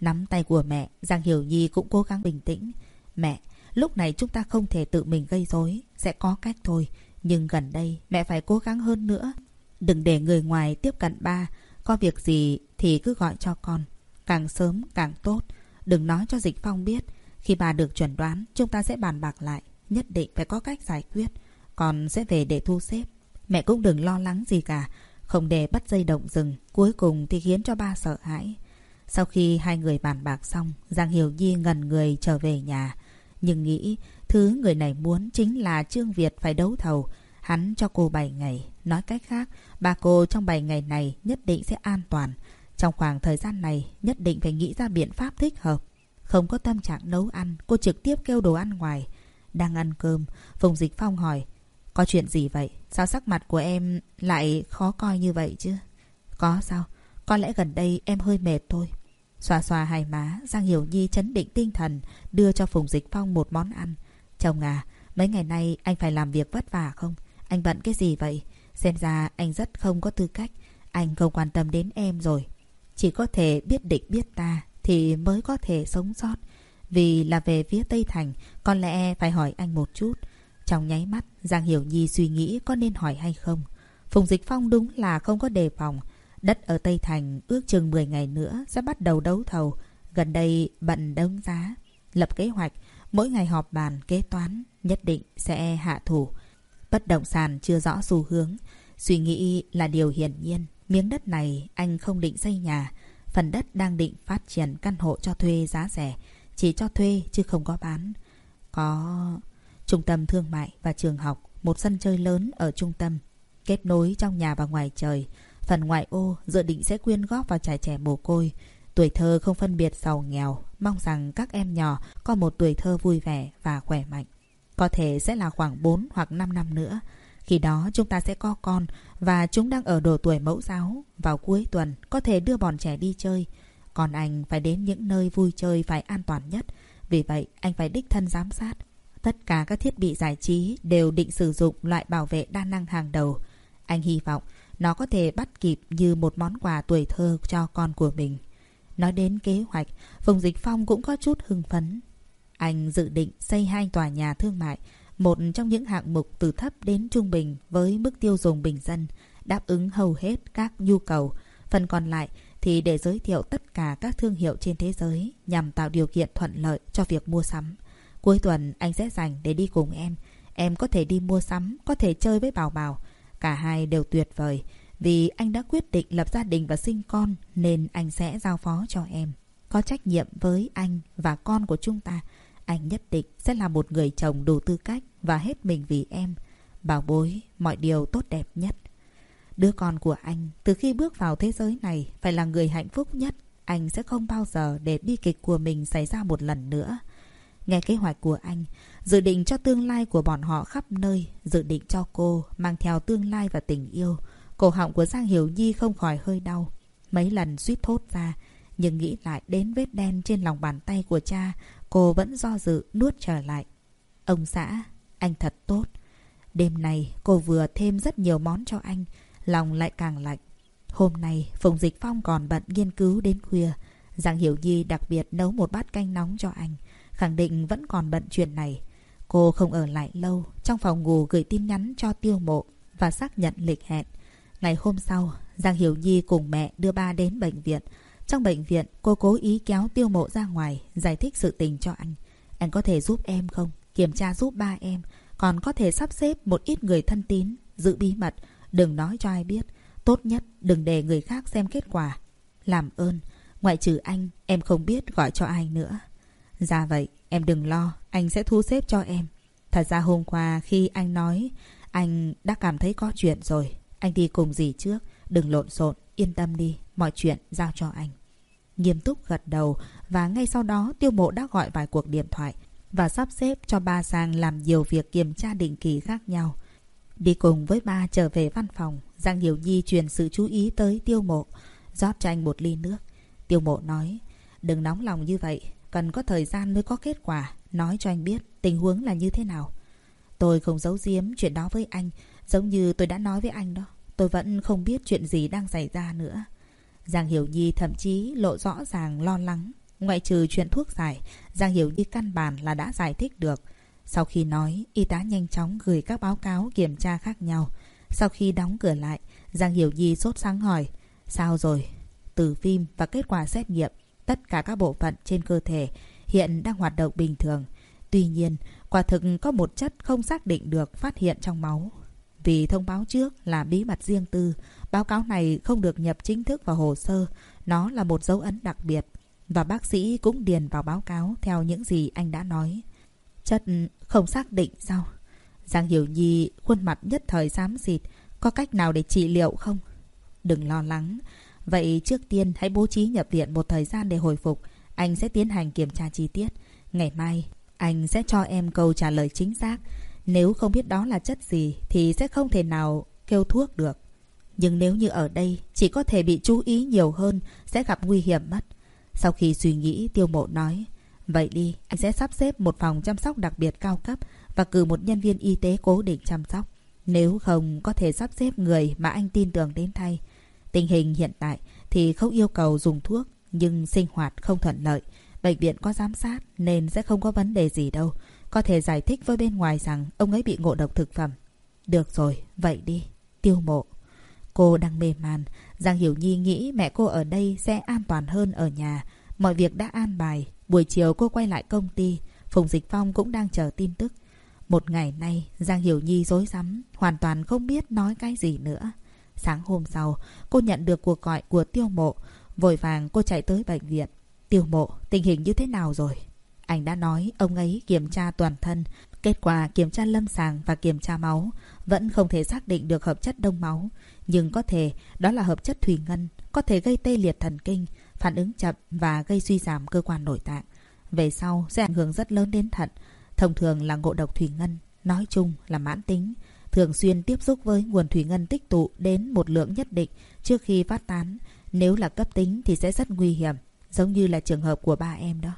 Nắm tay của mẹ, Giang Hiểu Nhi cũng cố gắng bình tĩnh. Mẹ, lúc này chúng ta không thể tự mình gây rối. Sẽ có cách thôi. Nhưng gần đây mẹ phải cố gắng hơn nữa. Đừng để người ngoài tiếp cận ba. Có việc gì thì cứ gọi cho con. Càng sớm càng tốt. Đừng nói cho Dịch Phong biết. Khi bà được chuẩn đoán, chúng ta sẽ bàn bạc lại. Nhất định phải có cách giải quyết. Con sẽ về để thu xếp. Mẹ cũng đừng lo lắng gì cả. Không để bắt dây động rừng. Cuối cùng thì khiến cho ba sợ hãi. Sau khi hai người bàn bạc xong, Giang Hiểu Nhi ngần người trở về nhà. Nhưng nghĩ thứ người này muốn chính là Trương Việt phải đấu thầu. Hắn cho cô 7 ngày. Nói cách khác, ba cô trong 7 ngày này nhất định sẽ an toàn. Trong khoảng thời gian này, nhất định phải nghĩ ra biện pháp thích hợp. Không có tâm trạng nấu ăn, cô trực tiếp kêu đồ ăn ngoài. Đang ăn cơm, Phùng Dịch Phong hỏi. Có chuyện gì vậy? Sao sắc mặt của em lại khó coi như vậy chứ? Có sao? Có lẽ gần đây em hơi mệt thôi. Xoa xoa hai má, Giang Hiểu Nhi chấn định tinh thần, đưa cho Phùng Dịch Phong một món ăn. Chồng à, mấy ngày nay anh phải làm việc vất vả không? Anh bận cái gì vậy? Xem ra anh rất không có tư cách. Anh không quan tâm đến em rồi. Chỉ có thể biết địch biết ta thì mới có thể sống sót. Vì là về phía Tây Thành, có lẽ phải hỏi anh một chút. Trong nháy mắt, Giang Hiểu Nhi suy nghĩ có nên hỏi hay không. Phùng Dịch Phong đúng là không có đề phòng. Đất ở Tây Thành ước chừng 10 ngày nữa sẽ bắt đầu đấu thầu. Gần đây bận đấu giá. Lập kế hoạch, mỗi ngày họp bàn kế toán, nhất định sẽ hạ thủ. Bất động sản chưa rõ xu hướng. Suy nghĩ là điều hiển nhiên. Miếng đất này anh không định xây nhà. Phần đất đang định phát triển căn hộ cho thuê giá rẻ. Chỉ cho thuê chứ không có bán. Có trung tâm thương mại và trường học. Một sân chơi lớn ở trung tâm. Kết nối trong nhà và ngoài trời. Phần ngoại ô dự định sẽ quyên góp vào trại trẻ mồ côi. Tuổi thơ không phân biệt giàu nghèo. Mong rằng các em nhỏ có một tuổi thơ vui vẻ và khỏe mạnh. Có thể sẽ là khoảng 4 hoặc 5 năm nữa. Khi đó chúng ta sẽ có con và chúng đang ở độ tuổi mẫu giáo. Vào cuối tuần có thể đưa bọn trẻ đi chơi. Còn anh phải đến những nơi vui chơi phải an toàn nhất. Vì vậy anh phải đích thân giám sát. Tất cả các thiết bị giải trí đều định sử dụng loại bảo vệ đa năng hàng đầu. Anh hy vọng nó có thể bắt kịp như một món quà tuổi thơ cho con của mình. Nói đến kế hoạch, Phùng Dịch Phong cũng có chút hưng phấn. Anh dự định xây hai tòa nhà thương mại, một trong những hạng mục từ thấp đến trung bình với mức tiêu dùng bình dân, đáp ứng hầu hết các nhu cầu. Phần còn lại thì để giới thiệu tất cả các thương hiệu trên thế giới nhằm tạo điều kiện thuận lợi cho việc mua sắm. Cuối tuần anh sẽ dành để đi cùng em. Em có thể đi mua sắm, có thể chơi với Bảo Bảo. Cả hai đều tuyệt vời. Vì anh đã quyết định lập gia đình và sinh con nên anh sẽ giao phó cho em. Có trách nhiệm với anh và con của chúng ta. Anh nhất định sẽ là một người chồng đủ tư cách và hết mình vì em. Bảo bối mọi điều tốt đẹp nhất. Đứa con của anh từ khi bước vào thế giới này phải là người hạnh phúc nhất. Anh sẽ không bao giờ để bi kịch của mình xảy ra một lần nữa. Nghe kế hoạch của anh, dự định cho tương lai của bọn họ khắp nơi, dự định cho cô mang theo tương lai và tình yêu. Cổ họng của Giang Hiểu Nhi không khỏi hơi đau. Mấy lần suýt thốt ra, nhưng nghĩ lại đến vết đen trên lòng bàn tay của cha, cô vẫn do dự nuốt trở lại. Ông xã, anh thật tốt. Đêm nay cô vừa thêm rất nhiều món cho anh, lòng lại càng lạnh. Hôm nay Phùng Dịch Phong còn bận nghiên cứu đến khuya. Giang Hiểu Nhi đặc biệt nấu một bát canh nóng cho anh, khẳng định vẫn còn bận chuyện này. Cô không ở lại lâu, trong phòng ngủ gửi tin nhắn cho tiêu mộ và xác nhận lịch hẹn. Ngày hôm sau, Giang Hiểu Nhi cùng mẹ đưa ba đến bệnh viện. Trong bệnh viện, cô cố ý kéo tiêu mộ ra ngoài, giải thích sự tình cho anh. Anh có thể giúp em không? Kiểm tra giúp ba em. Còn có thể sắp xếp một ít người thân tín, giữ bí mật, đừng nói cho ai biết. Tốt nhất đừng để người khác xem kết quả. Làm ơn, ngoại trừ anh, em không biết gọi cho ai nữa. ra vậy, em đừng lo, anh sẽ thu xếp cho em. Thật ra hôm qua khi anh nói, anh đã cảm thấy có chuyện rồi. Anh đi cùng gì trước, đừng lộn xộn, yên tâm đi, mọi chuyện giao cho anh. Nghiêm túc gật đầu và ngay sau đó tiêu mộ đã gọi vài cuộc điện thoại và sắp xếp cho ba Giang làm nhiều việc kiểm tra định kỳ khác nhau. Đi cùng với ba trở về văn phòng, Giang Hiểu Nhi truyền sự chú ý tới tiêu mộ, rót cho anh một ly nước. Tiêu mộ nói, đừng nóng lòng như vậy, cần có thời gian mới có kết quả, nói cho anh biết tình huống là như thế nào. Tôi không giấu giếm chuyện đó với anh, giống như tôi đã nói với anh đó. Tôi vẫn không biết chuyện gì đang xảy ra nữa. Giang Hiểu Nhi thậm chí lộ rõ ràng lo lắng. Ngoại trừ chuyện thuốc giải, Giang Hiểu Nhi căn bản là đã giải thích được. Sau khi nói, y tá nhanh chóng gửi các báo cáo kiểm tra khác nhau. Sau khi đóng cửa lại, Giang Hiểu Nhi sốt sáng hỏi. Sao rồi? Từ phim và kết quả xét nghiệm, tất cả các bộ phận trên cơ thể hiện đang hoạt động bình thường. Tuy nhiên, quả thực có một chất không xác định được phát hiện trong máu. Vì thông báo trước là bí mật riêng tư, báo cáo này không được nhập chính thức vào hồ sơ. Nó là một dấu ấn đặc biệt. Và bác sĩ cũng điền vào báo cáo theo những gì anh đã nói. Chất không xác định sao? Giang Hiểu Nhi khuôn mặt nhất thời xám xịt. Có cách nào để trị liệu không? Đừng lo lắng. Vậy trước tiên hãy bố trí nhập viện một thời gian để hồi phục. Anh sẽ tiến hành kiểm tra chi tiết. Ngày mai, anh sẽ cho em câu trả lời chính xác. Nếu không biết đó là chất gì thì sẽ không thể nào kêu thuốc được. Nhưng nếu như ở đây chỉ có thể bị chú ý nhiều hơn sẽ gặp nguy hiểm mất. Sau khi suy nghĩ tiêu mộ nói Vậy đi, anh sẽ sắp xếp một phòng chăm sóc đặc biệt cao cấp và cử một nhân viên y tế cố định chăm sóc. Nếu không có thể sắp xếp người mà anh tin tưởng đến thay. Tình hình hiện tại thì không yêu cầu dùng thuốc nhưng sinh hoạt không thuận lợi. Bệnh viện có giám sát nên sẽ không có vấn đề gì đâu. Có thể giải thích với bên ngoài rằng ông ấy bị ngộ độc thực phẩm. Được rồi, vậy đi. Tiêu mộ. Cô đang mê man. Giang Hiểu Nhi nghĩ mẹ cô ở đây sẽ an toàn hơn ở nhà. Mọi việc đã an bài. Buổi chiều cô quay lại công ty. Phùng Dịch Phong cũng đang chờ tin tức. Một ngày nay, Giang Hiểu Nhi rối rắm hoàn toàn không biết nói cái gì nữa. Sáng hôm sau, cô nhận được cuộc gọi của tiêu mộ. Vội vàng cô chạy tới bệnh viện. Tiêu mộ, tình hình như thế nào rồi? Anh đã nói ông ấy kiểm tra toàn thân. Kết quả kiểm tra lâm sàng và kiểm tra máu vẫn không thể xác định được hợp chất đông máu. Nhưng có thể đó là hợp chất thủy ngân, có thể gây tê liệt thần kinh, phản ứng chậm và gây suy giảm cơ quan nội tạng. Về sau sẽ ảnh hưởng rất lớn đến thận. Thông thường là ngộ độc thủy ngân, nói chung là mãn tính. Thường xuyên tiếp xúc với nguồn thủy ngân tích tụ đến một lượng nhất định trước khi phát tán. Nếu là cấp tính thì sẽ rất nguy hiểm, giống như là trường hợp của ba em đó.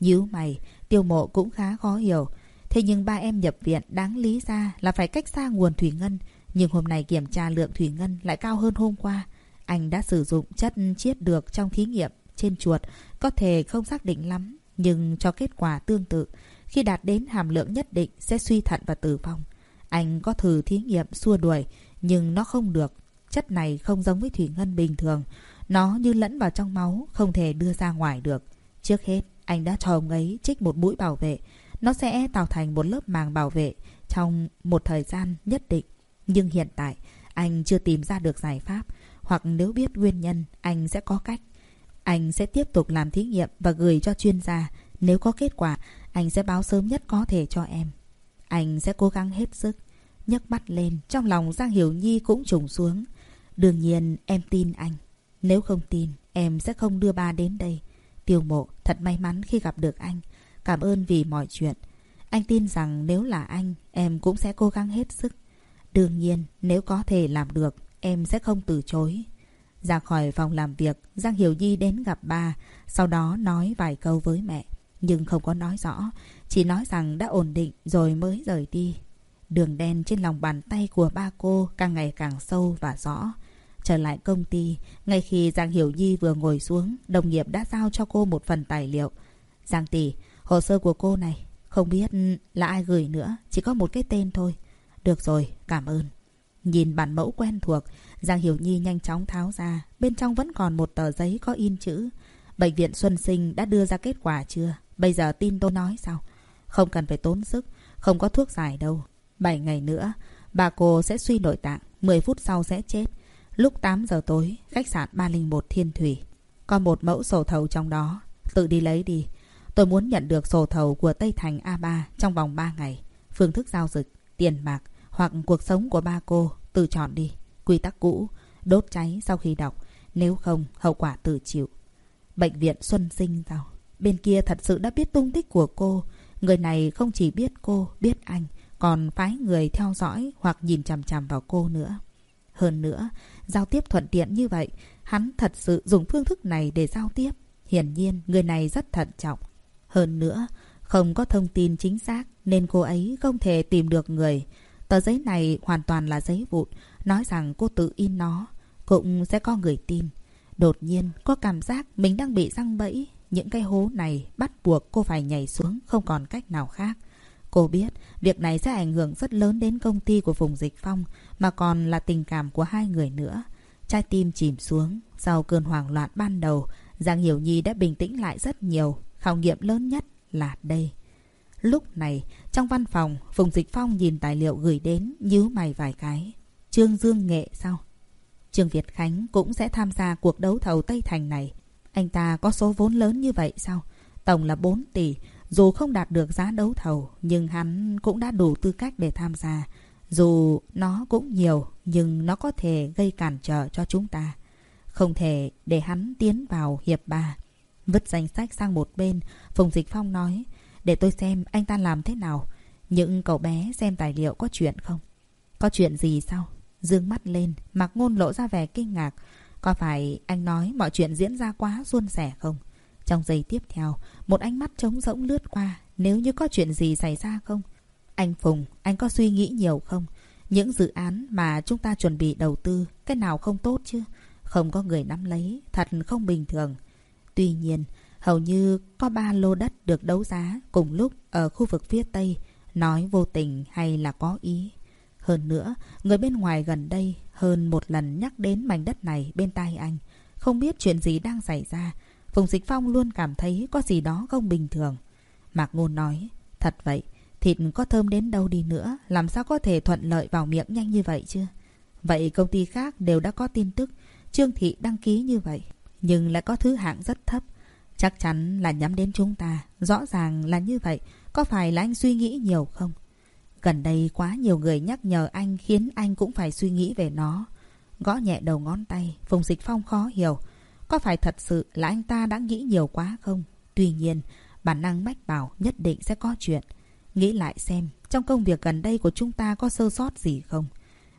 Nhíu mày, tiêu mộ cũng khá khó hiểu. Thế nhưng ba em nhập viện đáng lý ra là phải cách xa nguồn thủy ngân. Nhưng hôm nay kiểm tra lượng thủy ngân lại cao hơn hôm qua. Anh đã sử dụng chất chiết được trong thí nghiệm trên chuột. Có thể không xác định lắm, nhưng cho kết quả tương tự. Khi đạt đến hàm lượng nhất định sẽ suy thận và tử vong. Anh có thử thí nghiệm xua đuổi, nhưng nó không được. Chất này không giống với thủy ngân bình thường. Nó như lẫn vào trong máu, không thể đưa ra ngoài được. Trước hết, anh đã cho ông ấy trích một mũi bảo vệ. Nó sẽ tạo thành một lớp màng bảo vệ trong một thời gian nhất định. Nhưng hiện tại, anh chưa tìm ra được giải pháp. Hoặc nếu biết nguyên nhân, anh sẽ có cách. Anh sẽ tiếp tục làm thí nghiệm và gửi cho chuyên gia. Nếu có kết quả, anh sẽ báo sớm nhất có thể cho em. Anh sẽ cố gắng hết sức. nhấc mắt lên, trong lòng Giang Hiểu Nhi cũng trùng xuống. Đương nhiên em tin anh. Nếu không tin, em sẽ không đưa ba đến đây. Tiêu mộ thật may mắn khi gặp được anh. Cảm ơn vì mọi chuyện. Anh tin rằng nếu là anh, em cũng sẽ cố gắng hết sức. Đương nhiên, nếu có thể làm được, em sẽ không từ chối. Ra khỏi phòng làm việc, Giang Hiểu Nhi đến gặp ba, sau đó nói vài câu với mẹ. Nhưng không có nói rõ, chỉ nói rằng đã ổn định rồi mới rời đi. Đường đen trên lòng bàn tay của ba cô càng ngày càng sâu và rõ. Trở lại công ty, ngay khi Giang Hiểu Nhi vừa ngồi xuống, đồng nghiệp đã giao cho cô một phần tài liệu. Giang tỷ, hồ sơ của cô này, không biết là ai gửi nữa, chỉ có một cái tên thôi. Được rồi, cảm ơn. Nhìn bản mẫu quen thuộc, Giang Hiểu Nhi nhanh chóng tháo ra. Bên trong vẫn còn một tờ giấy có in chữ. Bệnh viện Xuân Sinh đã đưa ra kết quả chưa? Bây giờ tin tôi nói sao? Không cần phải tốn sức, không có thuốc giải đâu. 7 ngày nữa, bà cô sẽ suy nội tạng, 10 phút sau sẽ chết. Lúc 8 giờ tối, khách sạn 301 Thiên Thủy. Có một mẫu sổ thầu trong đó. Tự đi lấy đi. Tôi muốn nhận được sổ thầu của Tây Thành A3 trong vòng 3 ngày. Phương thức giao dịch, tiền bạc hoặc cuộc sống của ba cô, tự chọn đi. Quy tắc cũ, đốt cháy sau khi đọc. Nếu không, hậu quả tự chịu. Bệnh viện Xuân Sinh sao? Bên kia thật sự đã biết tung tích của cô. Người này không chỉ biết cô, biết anh, còn phái người theo dõi hoặc nhìn chằm chằm vào cô nữa. Hơn nữa, giao tiếp thuận tiện như vậy, hắn thật sự dùng phương thức này để giao tiếp. Hiển nhiên, người này rất thận trọng. Hơn nữa, không có thông tin chính xác nên cô ấy không thể tìm được người. Tờ giấy này hoàn toàn là giấy vụn, nói rằng cô tự in nó, cũng sẽ có người tin. Đột nhiên, có cảm giác mình đang bị răng bẫy. Những cái hố này bắt buộc cô phải nhảy xuống, không còn cách nào khác. Cô biết việc này sẽ ảnh hưởng rất lớn đến công ty của Phùng Dịch Phong, mà còn là tình cảm của hai người nữa. Trái tim chìm xuống, sau cơn hoảng loạn ban đầu, Giang Hiểu Nhi đã bình tĩnh lại rất nhiều. Khảo nghiệm lớn nhất là đây. Lúc này, trong văn phòng, Phùng Dịch Phong nhìn tài liệu gửi đến, nhíu mày vài cái. Trương Dương Nghệ sao? Trương Việt Khánh cũng sẽ tham gia cuộc đấu thầu Tây Thành này. Anh ta có số vốn lớn như vậy sao? Tổng là 4 tỷ, dù không đạt được giá đấu thầu, nhưng hắn cũng đã đủ tư cách để tham gia. Dù nó cũng nhiều, nhưng nó có thể gây cản trở cho chúng ta. Không thể để hắn tiến vào hiệp ba. Vứt danh sách sang một bên, Phùng Dịch Phong nói, để tôi xem anh ta làm thế nào. Những cậu bé xem tài liệu có chuyện không? Có chuyện gì sao? Dương mắt lên, mặc ngôn lộ ra vẻ kinh ngạc. Có phải anh nói mọi chuyện diễn ra quá suôn sẻ không? Trong giây tiếp theo, một ánh mắt trống rỗng lướt qua. Nếu như có chuyện gì xảy ra không? Anh Phùng, anh có suy nghĩ nhiều không? Những dự án mà chúng ta chuẩn bị đầu tư, cái nào không tốt chứ? Không có người nắm lấy, thật không bình thường. Tuy nhiên, hầu như có ba lô đất được đấu giá cùng lúc ở khu vực phía Tây, nói vô tình hay là có ý. Hơn nữa, người bên ngoài gần đây hơn một lần nhắc đến mảnh đất này bên tai anh. Không biết chuyện gì đang xảy ra, Phùng Dịch Phong luôn cảm thấy có gì đó không bình thường. Mạc Ngôn nói, thật vậy, thịt có thơm đến đâu đi nữa, làm sao có thể thuận lợi vào miệng nhanh như vậy chứ? Vậy công ty khác đều đã có tin tức, Trương Thị đăng ký như vậy, nhưng lại có thứ hạng rất thấp. Chắc chắn là nhắm đến chúng ta, rõ ràng là như vậy, có phải là anh suy nghĩ nhiều không? Gần đây quá nhiều người nhắc nhở anh khiến anh cũng phải suy nghĩ về nó. Gõ nhẹ đầu ngón tay, Phùng Dịch Phong khó hiểu. Có phải thật sự là anh ta đã nghĩ nhiều quá không? Tuy nhiên, bản năng mách bảo nhất định sẽ có chuyện. Nghĩ lại xem, trong công việc gần đây của chúng ta có sơ sót gì không?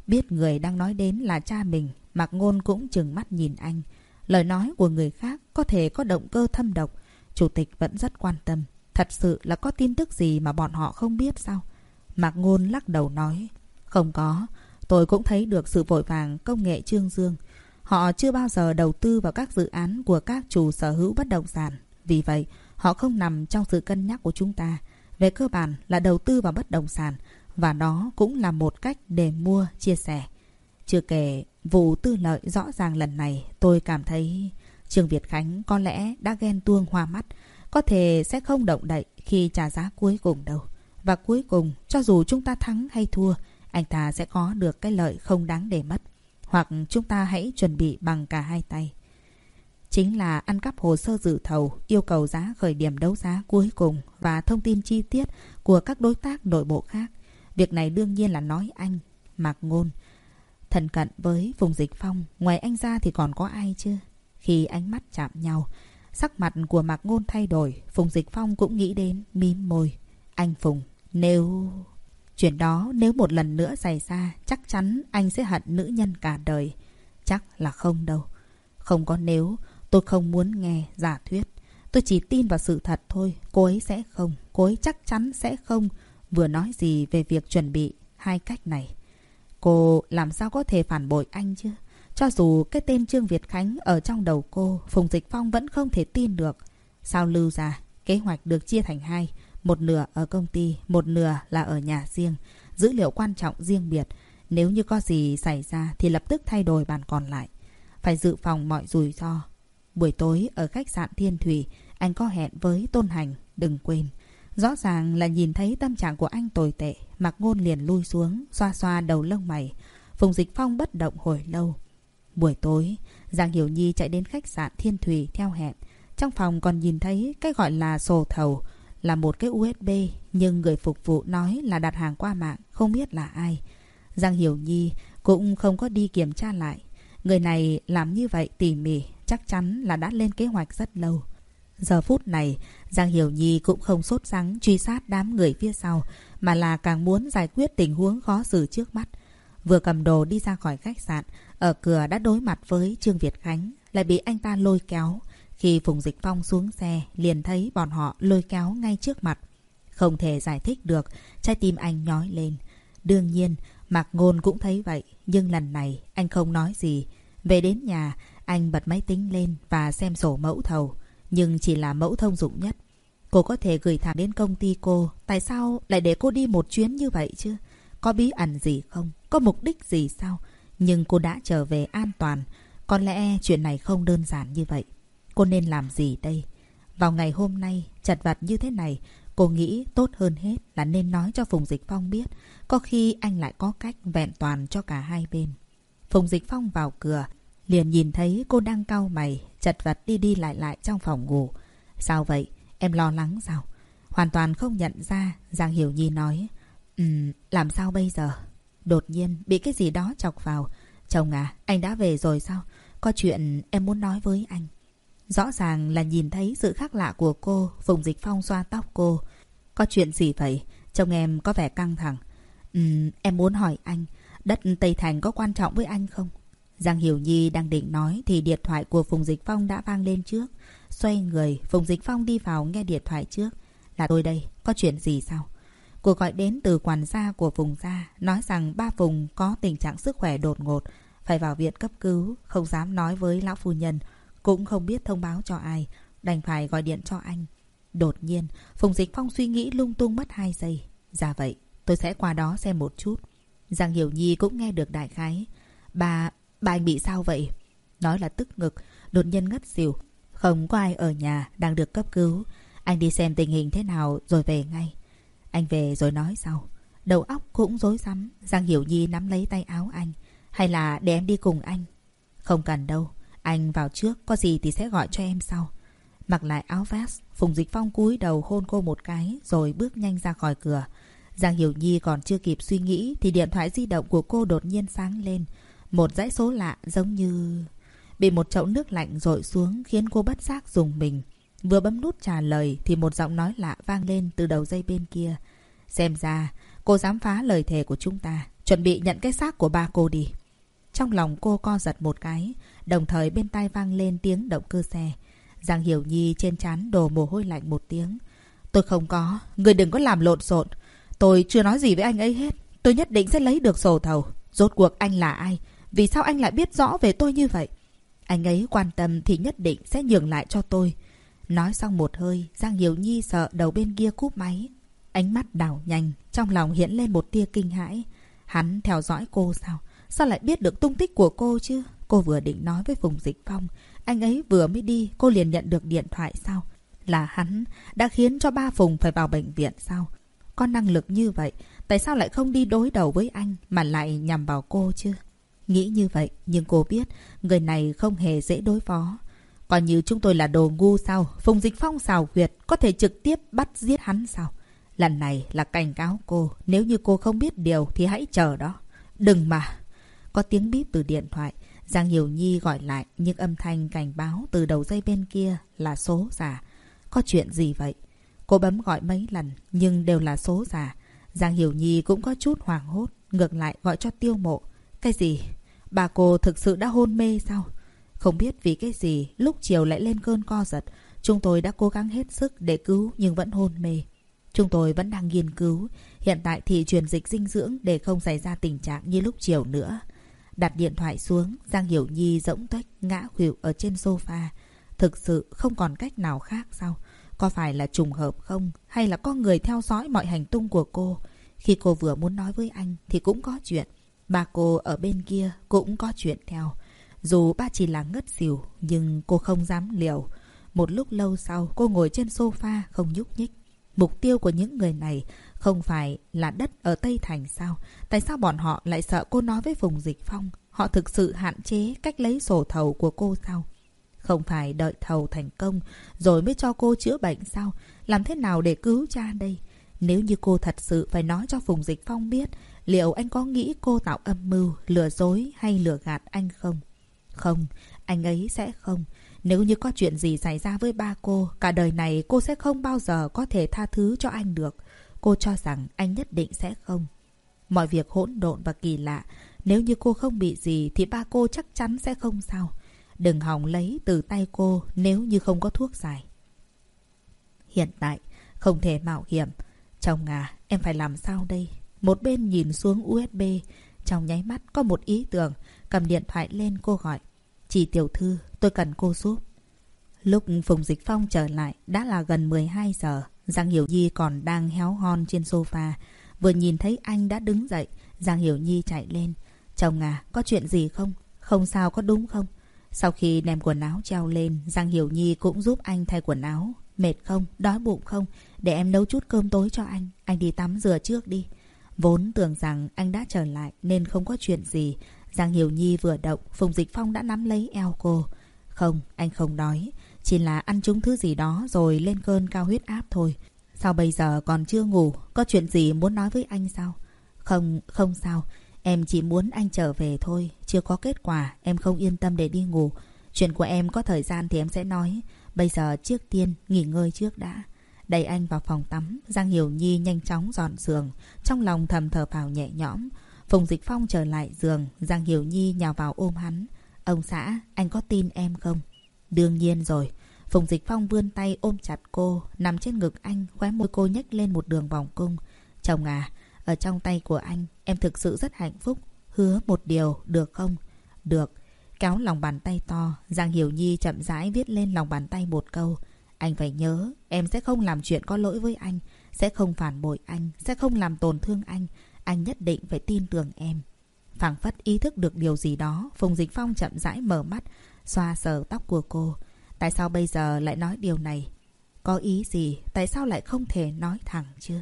Biết người đang nói đến là cha mình, Mạc Ngôn cũng chừng mắt nhìn anh. Lời nói của người khác có thể có động cơ thâm độc. Chủ tịch vẫn rất quan tâm. Thật sự là có tin tức gì mà bọn họ không biết sao? Mạc Ngôn lắc đầu nói. Không có. Tôi cũng thấy được sự vội vàng công nghệ Trương Dương. Họ chưa bao giờ đầu tư vào các dự án của các chủ sở hữu bất động sản. Vì vậy, họ không nằm trong sự cân nhắc của chúng ta. Về cơ bản là đầu tư vào bất động sản và đó cũng là một cách để mua, chia sẻ. Chưa kể, vụ tư lợi rõ ràng lần này tôi cảm thấy Trương Việt Khánh có lẽ đã ghen tuông hoa mắt. Có thể sẽ không động đậy khi trả giá cuối cùng đâu. Và cuối cùng, cho dù chúng ta thắng hay thua, anh ta sẽ có được cái lợi không đáng để mất. hoặc chúng ta hãy chuẩn bị bằng cả hai tay. Chính là ăn cắp hồ sơ dự thầu, yêu cầu giá khởi điểm đấu giá cuối cùng và thông tin chi tiết của các đối tác nội bộ khác. Việc này đương nhiên là nói anh, Mạc Ngôn. Thần cận với vùng Dịch Phong, ngoài anh ra thì còn có ai chưa Khi ánh mắt chạm nhau, sắc mặt của Mạc Ngôn thay đổi, Phùng Dịch Phong cũng nghĩ đến mím môi. Anh Phùng, nếu... Chuyện đó nếu một lần nữa xảy ra, chắc chắn anh sẽ hận nữ nhân cả đời. Chắc là không đâu. Không có nếu, tôi không muốn nghe giả thuyết. Tôi chỉ tin vào sự thật thôi. Cô ấy sẽ không, cô ấy chắc chắn sẽ không. Vừa nói gì về việc chuẩn bị hai cách này. Cô làm sao có thể phản bội anh chứ? Cho dù cái tên Trương Việt Khánh ở trong đầu cô, Phùng Dịch Phong vẫn không thể tin được. Sao lưu ra, kế hoạch được chia thành hai. Một nửa ở công ty, một nửa là ở nhà riêng. Dữ liệu quan trọng riêng biệt. Nếu như có gì xảy ra thì lập tức thay đổi bàn còn lại. Phải dự phòng mọi rủi ro. Buổi tối ở khách sạn Thiên Thủy, anh có hẹn với Tôn Hành, đừng quên. Rõ ràng là nhìn thấy tâm trạng của anh tồi tệ, mặc ngôn liền lui xuống, xoa xoa đầu lông mày. Phùng Dịch Phong bất động hồi lâu. Buổi tối, Giang Hiểu Nhi chạy đến khách sạn Thiên Thủy theo hẹn. Trong phòng còn nhìn thấy cái gọi là sổ thầu, là một cái USB, nhưng người phục vụ nói là đặt hàng qua mạng, không biết là ai. Giang Hiểu Nhi cũng không có đi kiểm tra lại. Người này làm như vậy tỉ mỉ, chắc chắn là đã lên kế hoạch rất lâu. Giờ phút này, Giang Hiểu Nhi cũng không sốt sắng truy sát đám người phía sau, mà là càng muốn giải quyết tình huống khó xử trước mắt. Vừa cầm đồ đi ra khỏi khách sạn, ở cửa đã đối mặt với Trương Việt Khánh, lại bị anh ta lôi kéo. Khi Phùng Dịch Phong xuống xe, liền thấy bọn họ lôi kéo ngay trước mặt. Không thể giải thích được, trái tim anh nhói lên. Đương nhiên, Mạc Ngôn cũng thấy vậy, nhưng lần này anh không nói gì. Về đến nhà, anh bật máy tính lên và xem sổ mẫu thầu, nhưng chỉ là mẫu thông dụng nhất. Cô có thể gửi thẳng đến công ty cô, tại sao lại để cô đi một chuyến như vậy chứ? Có bí ẩn gì không? Có mục đích gì sao? Nhưng cô đã trở về an toàn. Có lẽ chuyện này không đơn giản như vậy. Cô nên làm gì đây? Vào ngày hôm nay, chật vật như thế này, cô nghĩ tốt hơn hết là nên nói cho Phùng Dịch Phong biết. Có khi anh lại có cách vẹn toàn cho cả hai bên. Phùng Dịch Phong vào cửa, liền nhìn thấy cô đang cau mày, chật vật đi đi lại lại trong phòng ngủ. Sao vậy? Em lo lắng sao? Hoàn toàn không nhận ra, Giang Hiểu Nhi nói. Ừm, làm sao bây giờ? Đột nhiên bị cái gì đó chọc vào. Chồng à, anh đã về rồi sao? Có chuyện em muốn nói với anh. Rõ ràng là nhìn thấy sự khác lạ của cô, Phùng Dịch Phong xoa tóc cô. Có chuyện gì vậy? Chồng em có vẻ căng thẳng. Ừm, em muốn hỏi anh, đất Tây Thành có quan trọng với anh không? Giang Hiểu Nhi đang định nói thì điện thoại của Phùng Dịch Phong đã vang lên trước. Xoay người, Phùng Dịch Phong đi vào nghe điện thoại trước. Là tôi đây, có chuyện gì sao? Cuộc gọi đến từ quản gia của Phùng gia, nói rằng ba Phùng có tình trạng sức khỏe đột ngột, phải vào viện cấp cứu, không dám nói với lão phu nhân, cũng không biết thông báo cho ai, đành phải gọi điện cho anh. Đột nhiên, Phùng Dịch Phong suy nghĩ lung tung mất hai giây. Dạ vậy, tôi sẽ qua đó xem một chút. Giang Hiểu Nhi cũng nghe được đại khái. Bà, bà anh bị sao vậy? Nói là tức ngực, đột nhiên ngất xỉu. Không có ai ở nhà, đang được cấp cứu. Anh đi xem tình hình thế nào rồi về ngay. Anh về rồi nói sau. Đầu óc cũng rối rắm. Giang Hiểu Nhi nắm lấy tay áo anh. Hay là để em đi cùng anh? Không cần đâu. Anh vào trước, có gì thì sẽ gọi cho em sau. Mặc lại áo vest, Phùng Dịch Phong cúi đầu hôn cô một cái rồi bước nhanh ra khỏi cửa. Giang Hiểu Nhi còn chưa kịp suy nghĩ thì điện thoại di động của cô đột nhiên sáng lên. Một dãy số lạ giống như... Bị một chậu nước lạnh rội xuống khiến cô bất giác dùng mình. Vừa bấm nút trả lời thì một giọng nói lạ vang lên từ đầu dây bên kia. Xem ra, cô dám phá lời thề của chúng ta. Chuẩn bị nhận cái xác của ba cô đi. Trong lòng cô co giật một cái, đồng thời bên tai vang lên tiếng động cơ xe. Giang Hiểu Nhi trên trán đổ mồ hôi lạnh một tiếng. Tôi không có, người đừng có làm lộn xộn. Tôi chưa nói gì với anh ấy hết. Tôi nhất định sẽ lấy được sổ thầu. Rốt cuộc anh là ai? Vì sao anh lại biết rõ về tôi như vậy? Anh ấy quan tâm thì nhất định sẽ nhường lại cho tôi. Nói xong một hơi, Giang Hiểu Nhi sợ đầu bên kia cúp máy. Ánh mắt đảo nhanh, trong lòng hiện lên một tia kinh hãi. Hắn theo dõi cô sao? Sao lại biết được tung tích của cô chứ? Cô vừa định nói với Phùng Dịch Phong. Anh ấy vừa mới đi, cô liền nhận được điện thoại sao? Là hắn đã khiến cho ba Phùng phải vào bệnh viện sao? Có năng lực như vậy, tại sao lại không đi đối đầu với anh mà lại nhằm vào cô chứ? Nghĩ như vậy, nhưng cô biết người này không hề dễ đối phó. còn như chúng tôi là đồ ngu sao? Phùng Dịch Phong xào quyệt, có thể trực tiếp bắt giết hắn sao? Lần này là cảnh cáo cô, nếu như cô không biết điều thì hãy chờ đó. Đừng mà! Có tiếng bíp từ điện thoại. Giang Hiểu Nhi gọi lại, nhưng âm thanh cảnh báo từ đầu dây bên kia là số giả. Có chuyện gì vậy? Cô bấm gọi mấy lần, nhưng đều là số giả. Giang Hiểu Nhi cũng có chút hoảng hốt, ngược lại gọi cho tiêu mộ. Cái gì? Bà cô thực sự đã hôn mê sao? Không biết vì cái gì, lúc chiều lại lên cơn co giật. Chúng tôi đã cố gắng hết sức để cứu nhưng vẫn hôn mê. Chúng tôi vẫn đang nghiên cứu. Hiện tại thì truyền dịch dinh dưỡng để không xảy ra tình trạng như lúc chiều nữa. Đặt điện thoại xuống, Giang Hiểu Nhi rỗng tuếch ngã khuỵu ở trên sofa. Thực sự không còn cách nào khác sao? Có phải là trùng hợp không? Hay là có người theo dõi mọi hành tung của cô? Khi cô vừa muốn nói với anh thì cũng có chuyện. Ba cô ở bên kia cũng có chuyện theo. Dù ba chỉ là ngất xỉu, nhưng cô không dám liều. Một lúc lâu sau, cô ngồi trên sofa không nhúc nhích. Mục tiêu của những người này không phải là đất ở Tây Thành sao? Tại sao bọn họ lại sợ cô nói với Phùng Dịch Phong? Họ thực sự hạn chế cách lấy sổ thầu của cô sao? Không phải đợi thầu thành công rồi mới cho cô chữa bệnh sao? Làm thế nào để cứu cha đây? Nếu như cô thật sự phải nói cho Phùng Dịch Phong biết, liệu anh có nghĩ cô tạo âm mưu, lừa dối hay lừa gạt anh không? Không, anh ấy sẽ không. Nếu như có chuyện gì xảy ra với ba cô, cả đời này cô sẽ không bao giờ có thể tha thứ cho anh được. Cô cho rằng anh nhất định sẽ không. Mọi việc hỗn độn và kỳ lạ. Nếu như cô không bị gì thì ba cô chắc chắn sẽ không sao. Đừng hỏng lấy từ tay cô nếu như không có thuốc giải. Hiện tại, không thể mạo hiểm. Chồng à, em phải làm sao đây? Một bên nhìn xuống USB, trong nháy mắt có một ý tưởng, cầm điện thoại lên cô gọi. Chị tiểu thư, tôi cần cô giúp. Lúc Phùng Dịch Phong trở lại đã là gần 12 giờ. Giang Hiểu Nhi còn đang héo hon trên sofa. Vừa nhìn thấy anh đã đứng dậy, Giang Hiểu Nhi chạy lên. Chồng à, có chuyện gì không? Không sao có đúng không? Sau khi đem quần áo treo lên, Giang Hiểu Nhi cũng giúp anh thay quần áo. Mệt không? Đói bụng không? Để em nấu chút cơm tối cho anh. Anh đi tắm rửa trước đi. Vốn tưởng rằng anh đã trở lại nên không có chuyện gì. Giang Hiểu Nhi vừa động, Phùng Dịch Phong đã nắm lấy eo cô. Không, anh không đói. Chỉ là ăn trúng thứ gì đó rồi lên cơn cao huyết áp thôi. Sao bây giờ còn chưa ngủ? Có chuyện gì muốn nói với anh sao? Không, không sao. Em chỉ muốn anh trở về thôi. Chưa có kết quả, em không yên tâm để đi ngủ. Chuyện của em có thời gian thì em sẽ nói. Bây giờ trước tiên, nghỉ ngơi trước đã. Đẩy anh vào phòng tắm, Giang Hiểu Nhi nhanh chóng dọn giường. Trong lòng thầm thở phào nhẹ nhõm. Phùng Dịch Phong trở lại giường, Giang Hiểu Nhi nhào vào ôm hắn. Ông xã, anh có tin em không? Đương nhiên rồi. Phùng Dịch Phong vươn tay ôm chặt cô, nằm trên ngực anh, khóe môi cô nhếch lên một đường vòng cung. Chồng à, ở trong tay của anh, em thực sự rất hạnh phúc. Hứa một điều, được không? Được. Kéo lòng bàn tay to, Giang Hiểu Nhi chậm rãi viết lên lòng bàn tay một câu. Anh phải nhớ, em sẽ không làm chuyện có lỗi với anh, sẽ không phản bội anh, sẽ không làm tổn thương anh. Anh nhất định phải tin tưởng em. phảng phất ý thức được điều gì đó, Phùng Dịch Phong chậm rãi mở mắt, xoa sờ tóc của cô. Tại sao bây giờ lại nói điều này? Có ý gì? Tại sao lại không thể nói thẳng chưa?